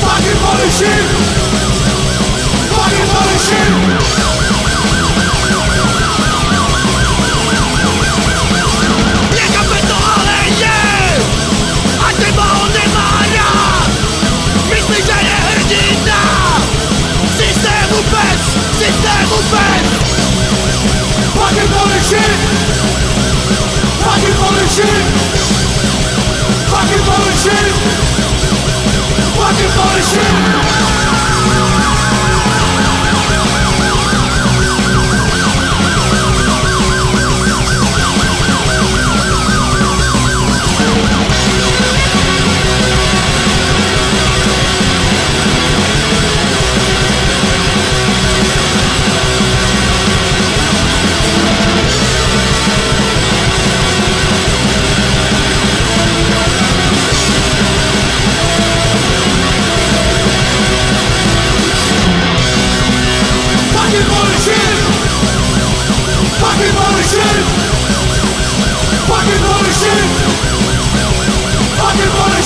Fucking money shit! Bullshit. Fucking bullshit.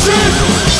Shit!